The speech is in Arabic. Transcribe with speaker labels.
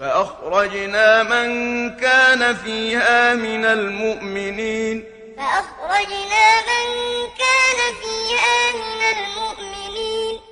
Speaker 1: فأخرجنا من كان فيها من المؤمنين.
Speaker 2: فأخرجنا من